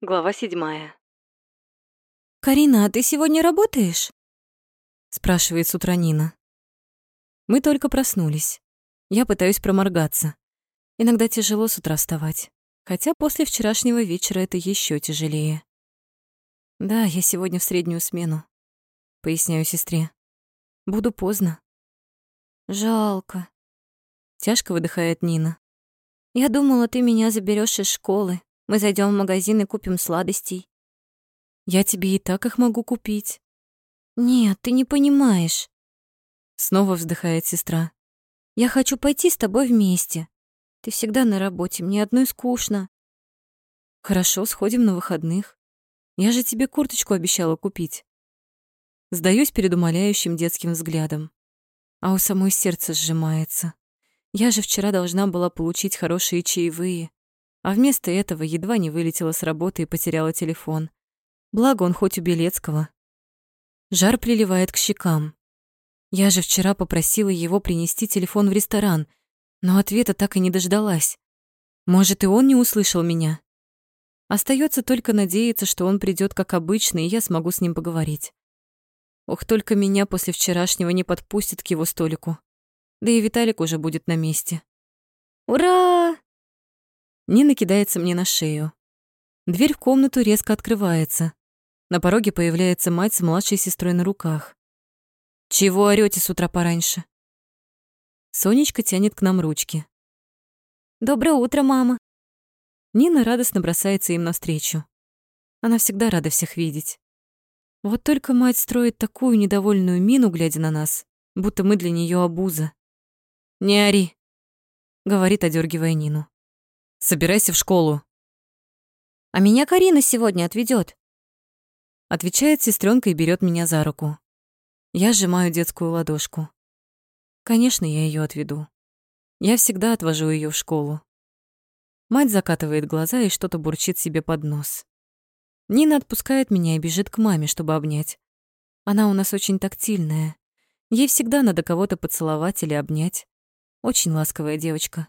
Глава седьмая. «Карина, а ты сегодня работаешь?» спрашивает с утра Нина. Мы только проснулись. Я пытаюсь проморгаться. Иногда тяжело с утра вставать, хотя после вчерашнего вечера это еще тяжелее. Да, я сегодня в среднюю смену, поясняю сестре. Буду поздно. Жалко. Тяжко выдыхает Нина. Я думала, ты меня заберешь из школы. Мы зайдем в магазин и купим сладостей. Я тебе и так их могу купить. Нет, ты не понимаешь. Снова вздыхает сестра. Я хочу пойти с тобой вместе. Ты всегда на работе, мне одной скучно. Хорошо, сходим на выходных. Я же тебе курточку обещала купить. Сдаюсь перед умоляющим детским взглядом. А у самой сердце сжимается. Я же вчера должна была получить хорошие чаевые. А вместо этого едва не вылетела с работы и потеряла телефон. Благо он хоть у Белецкого. Жар приливает к щекам. Я же вчера попросила его принести телефон в ресторан, но ответа так и не дождалась. Может, и он не услышал меня. Остается только надеяться, что он придет как обычно, и я смогу с ним поговорить. Ох, только меня после вчерашнего не подпустит к его столику. Да и Виталик уже будет на месте. «Ура!» Нина кидается мне на шею. Дверь в комнату резко открывается. На пороге появляется мать с младшей сестрой на руках. «Чего орёте с утра пораньше?» Сонечка тянет к нам ручки. «Доброе утро, мама!» Нина радостно бросается им навстречу. Она всегда рада всех видеть. Вот только мать строит такую недовольную мину, глядя на нас, будто мы для неё обуза. «Не ори», — говорит, одергивая Нину. Собирайся в школу. А меня Карина сегодня отведет. Отвечает сестренка и берет меня за руку. Я сжимаю детскую ладошку. Конечно, я ее отведу. Я всегда отвожу ее в школу. Мать закатывает глаза и что-то бурчит себе под нос. Нина отпускает меня и бежит к маме, чтобы обнять. Она у нас очень тактильная. Ей всегда надо кого-то поцеловать или обнять. Очень ласковая девочка.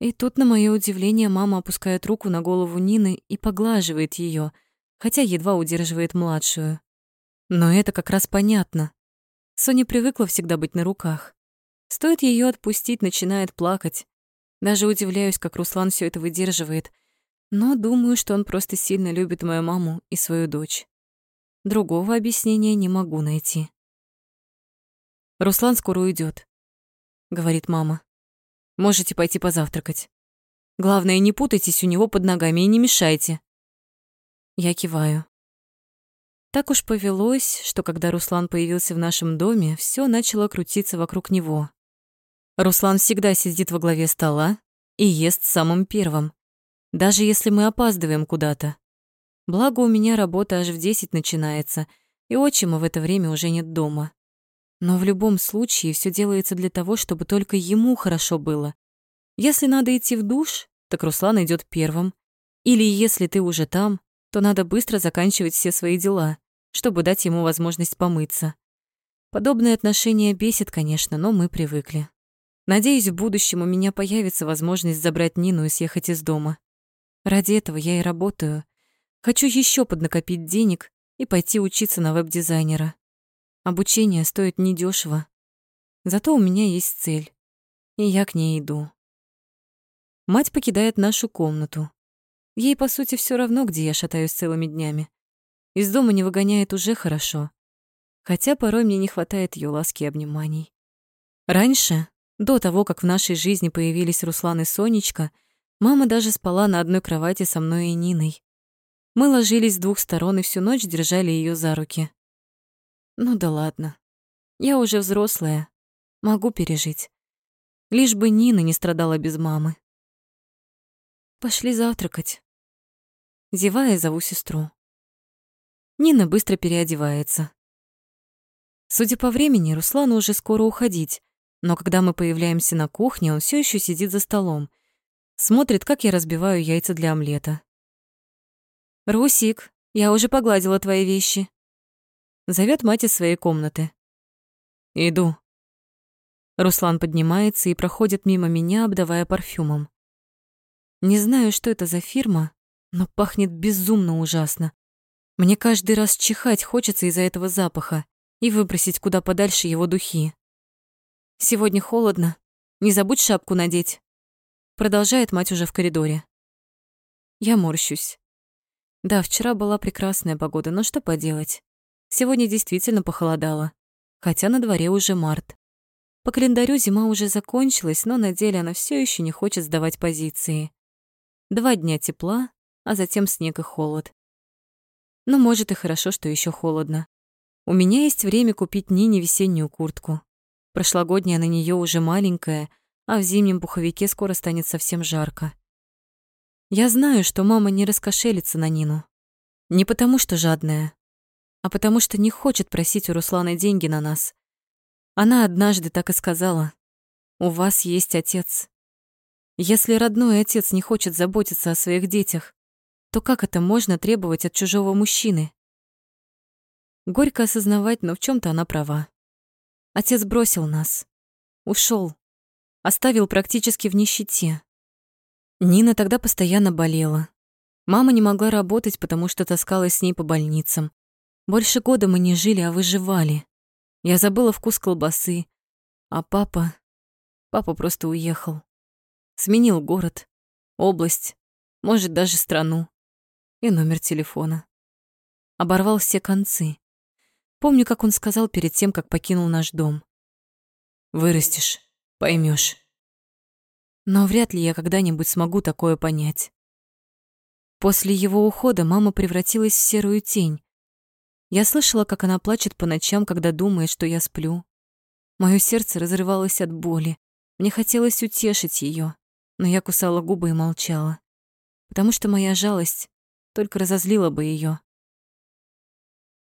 И тут, на мое удивление, мама опускает руку на голову Нины и поглаживает ее, хотя едва удерживает младшую. Но это как раз понятно. Соня привыкла всегда быть на руках. Стоит ее отпустить, начинает плакать. Даже удивляюсь, как Руслан все это выдерживает. Но думаю, что он просто сильно любит мою маму и свою дочь. Другого объяснения не могу найти. «Руслан скоро уйдет, говорит мама. Можете пойти позавтракать. Главное, не путайтесь у него под ногами и не мешайте. Я киваю. Так уж повелось, что когда Руслан появился в нашем доме, все начало крутиться вокруг него. Руслан всегда сидит во главе стола и ест самым первым, даже если мы опаздываем куда-то. Благо у меня работа аж в десять начинается, и отчима в это время уже нет дома. Но в любом случае все делается для того, чтобы только ему хорошо было. Если надо идти в душ, так Руслан идет первым. Или если ты уже там, то надо быстро заканчивать все свои дела, чтобы дать ему возможность помыться. Подобное отношение бесит, конечно, но мы привыкли. Надеюсь, в будущем у меня появится возможность забрать Нину и съехать из дома. Ради этого я и работаю. Хочу еще поднакопить денег и пойти учиться на веб-дизайнера. Обучение стоит недешево. Зато у меня есть цель, и я к ней иду. Мать покидает нашу комнату. Ей, по сути, все равно, где я шатаюсь целыми днями. Из дома не выгоняет уже хорошо. Хотя порой мне не хватает ее ласки и обниманий. Раньше, до того, как в нашей жизни появились Руслан и Сонечка, мама даже спала на одной кровати со мной и Ниной. Мы ложились с двух сторон и всю ночь держали ее за руки. Ну да ладно. Я уже взрослая. Могу пережить. Лишь бы Нина не страдала без мамы. Пошли завтракать. Зевая, зову сестру. Нина быстро переодевается. Судя по времени, Руслану уже скоро уходить, но когда мы появляемся на кухне, он все еще сидит за столом. Смотрит, как я разбиваю яйца для омлета. «Русик, я уже погладила твои вещи», Зовет мать из своей комнаты. «Иду». Руслан поднимается и проходит мимо меня, обдавая парфюмом. Не знаю, что это за фирма, но пахнет безумно ужасно. Мне каждый раз чихать хочется из-за этого запаха и выбросить куда подальше его духи. «Сегодня холодно. Не забудь шапку надеть», — продолжает мать уже в коридоре. Я морщусь. Да, вчера была прекрасная погода, но что поделать. Сегодня действительно похолодало, хотя на дворе уже март. По календарю зима уже закончилась, но на деле она все еще не хочет сдавать позиции. Два дня тепла, а затем снег и холод. Но может и хорошо, что еще холодно. У меня есть время купить Нине весеннюю куртку. Прошлогодняя на нее уже маленькая, а в зимнем пуховике скоро станет совсем жарко. Я знаю, что мама не раскошелится на Нину. Не потому, что жадная, а потому что не хочет просить у Руслана деньги на нас. Она однажды так и сказала. «У вас есть отец. Если родной отец не хочет заботиться о своих детях, то как это можно требовать от чужого мужчины?» Горько осознавать, но в чем то она права. Отец бросил нас, ушел, оставил практически в нищете. Нина тогда постоянно болела. Мама не могла работать, потому что таскалась с ней по больницам. Больше года мы не жили, а выживали. Я забыла вкус колбасы. А папа... Папа просто уехал. Сменил город, область, может, даже страну. И номер телефона. Оборвал все концы. Помню, как он сказал перед тем, как покинул наш дом. «Вырастешь, поймешь. Но вряд ли я когда-нибудь смогу такое понять. После его ухода мама превратилась в серую тень. Я слышала, как она плачет по ночам, когда думает, что я сплю. Моё сердце разрывалось от боли. Мне хотелось утешить её, но я кусала губы и молчала, потому что моя жалость только разозлила бы её.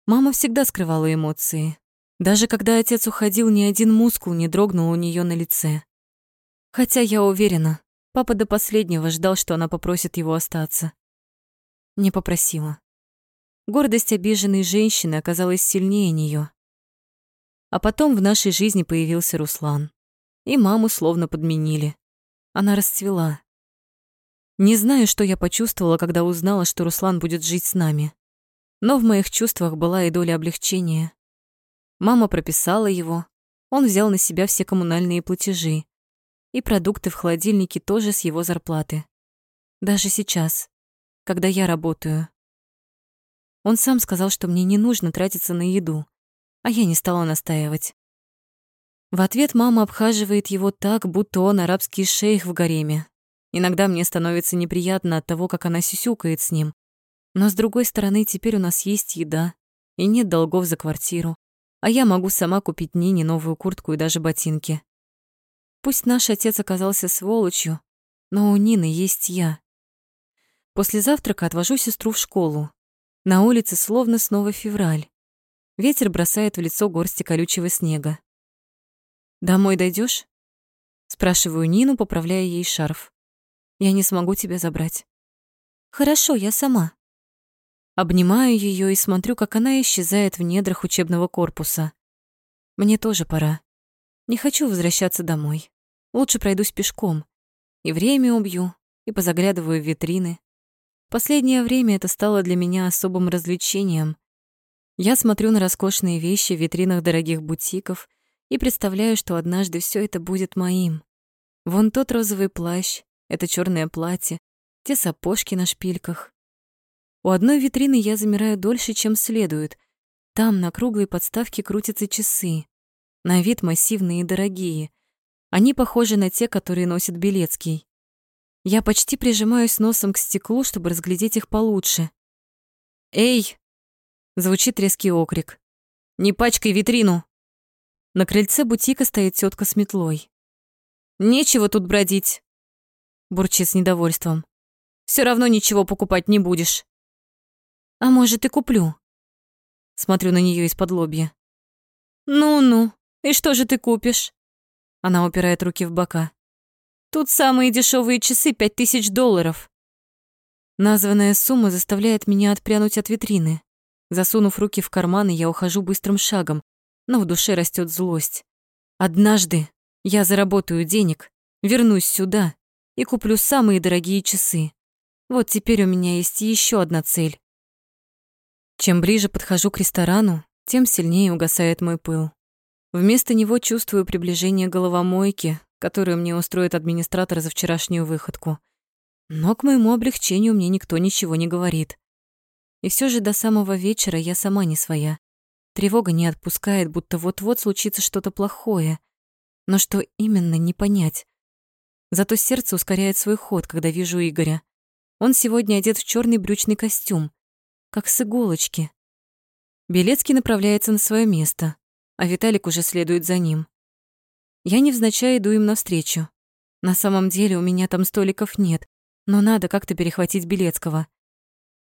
Мама всегда скрывала эмоции. Даже когда отец уходил, ни один мускул не дрогнул у неё на лице. Хотя я уверена, папа до последнего ждал, что она попросит его остаться. Не попросила. Гордость обиженной женщины оказалась сильнее нее. А потом в нашей жизни появился Руслан. И маму словно подменили. Она расцвела. Не знаю, что я почувствовала, когда узнала, что Руслан будет жить с нами. Но в моих чувствах была и доля облегчения. Мама прописала его, он взял на себя все коммунальные платежи и продукты в холодильнике тоже с его зарплаты. Даже сейчас, когда я работаю. Он сам сказал, что мне не нужно тратиться на еду, а я не стала настаивать. В ответ мама обхаживает его так, будто он арабский шейх в гареме. Иногда мне становится неприятно от того, как она сюсюкает с ним. Но с другой стороны, теперь у нас есть еда и нет долгов за квартиру, а я могу сама купить Нине новую куртку и даже ботинки. Пусть наш отец оказался сволочью, но у Нины есть я. После завтрака отвожу сестру в школу. На улице словно снова февраль. Ветер бросает в лицо горсти колючего снега. «Домой дойдешь? Спрашиваю Нину, поправляя ей шарф. «Я не смогу тебя забрать». «Хорошо, я сама». Обнимаю ее и смотрю, как она исчезает в недрах учебного корпуса. Мне тоже пора. Не хочу возвращаться домой. Лучше пройдусь пешком. И время убью, и позаглядываю в витрины. Последнее время это стало для меня особым развлечением. Я смотрю на роскошные вещи в витринах дорогих бутиков и представляю, что однажды все это будет моим. Вон тот розовый плащ, это черное платье, те сапожки на шпильках. У одной витрины я замираю дольше, чем следует. Там на круглой подставке крутятся часы. На вид массивные и дорогие. Они похожи на те, которые носит Белецкий. Я почти прижимаюсь носом к стеклу, чтобы разглядеть их получше. «Эй!» — звучит резкий окрик. «Не пачкай витрину!» На крыльце бутика стоит тетка с метлой. «Нечего тут бродить!» — бурчит с недовольством. Все равно ничего покупать не будешь». «А может, и куплю?» Смотрю на нее из-под лобья. «Ну-ну, и что же ты купишь?» Она упирает руки в бока. Тут самые дешевые часы пять тысяч долларов. Названная сумма заставляет меня отпрянуть от витрины. Засунув руки в карманы, я ухожу быстрым шагом, но в душе растет злость. Однажды я заработаю денег, вернусь сюда и куплю самые дорогие часы. Вот теперь у меня есть еще одна цель. Чем ближе подхожу к ресторану, тем сильнее угасает мой пыл. Вместо него чувствую приближение головомойки, которую мне устроит администратор за вчерашнюю выходку. Но к моему облегчению мне никто ничего не говорит. И все же до самого вечера я сама не своя. Тревога не отпускает, будто вот-вот случится что-то плохое. Но что именно, не понять. Зато сердце ускоряет свой ход, когда вижу Игоря. Он сегодня одет в черный брючный костюм, как с иголочки. Белецкий направляется на свое место, а Виталик уже следует за ним. Я невзначай иду им навстречу. На самом деле у меня там столиков нет, но надо как-то перехватить Белецкого.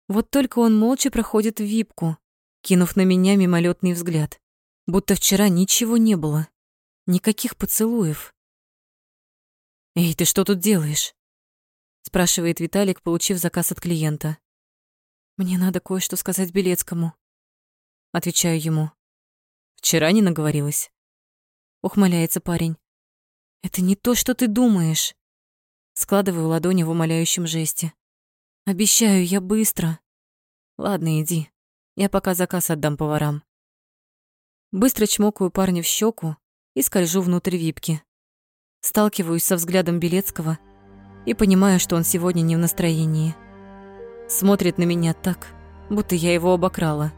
Вот только он молча проходит в випку, кинув на меня мимолетный взгляд, будто вчера ничего не было, никаких поцелуев. «Эй, ты что тут делаешь?» спрашивает Виталик, получив заказ от клиента. «Мне надо кое-что сказать Белецкому», отвечаю ему. «Вчера не наговорилась?» Ухмыляется парень. «Это не то, что ты думаешь». Складываю ладони в умоляющем жесте. Обещаю, я быстро. Ладно, иди. Я пока заказ отдам поварам. Быстро чмокаю парня в щеку и скольжу внутрь випки. Сталкиваюсь со взглядом Белецкого и понимаю, что он сегодня не в настроении. Смотрит на меня так, будто я его обокрала.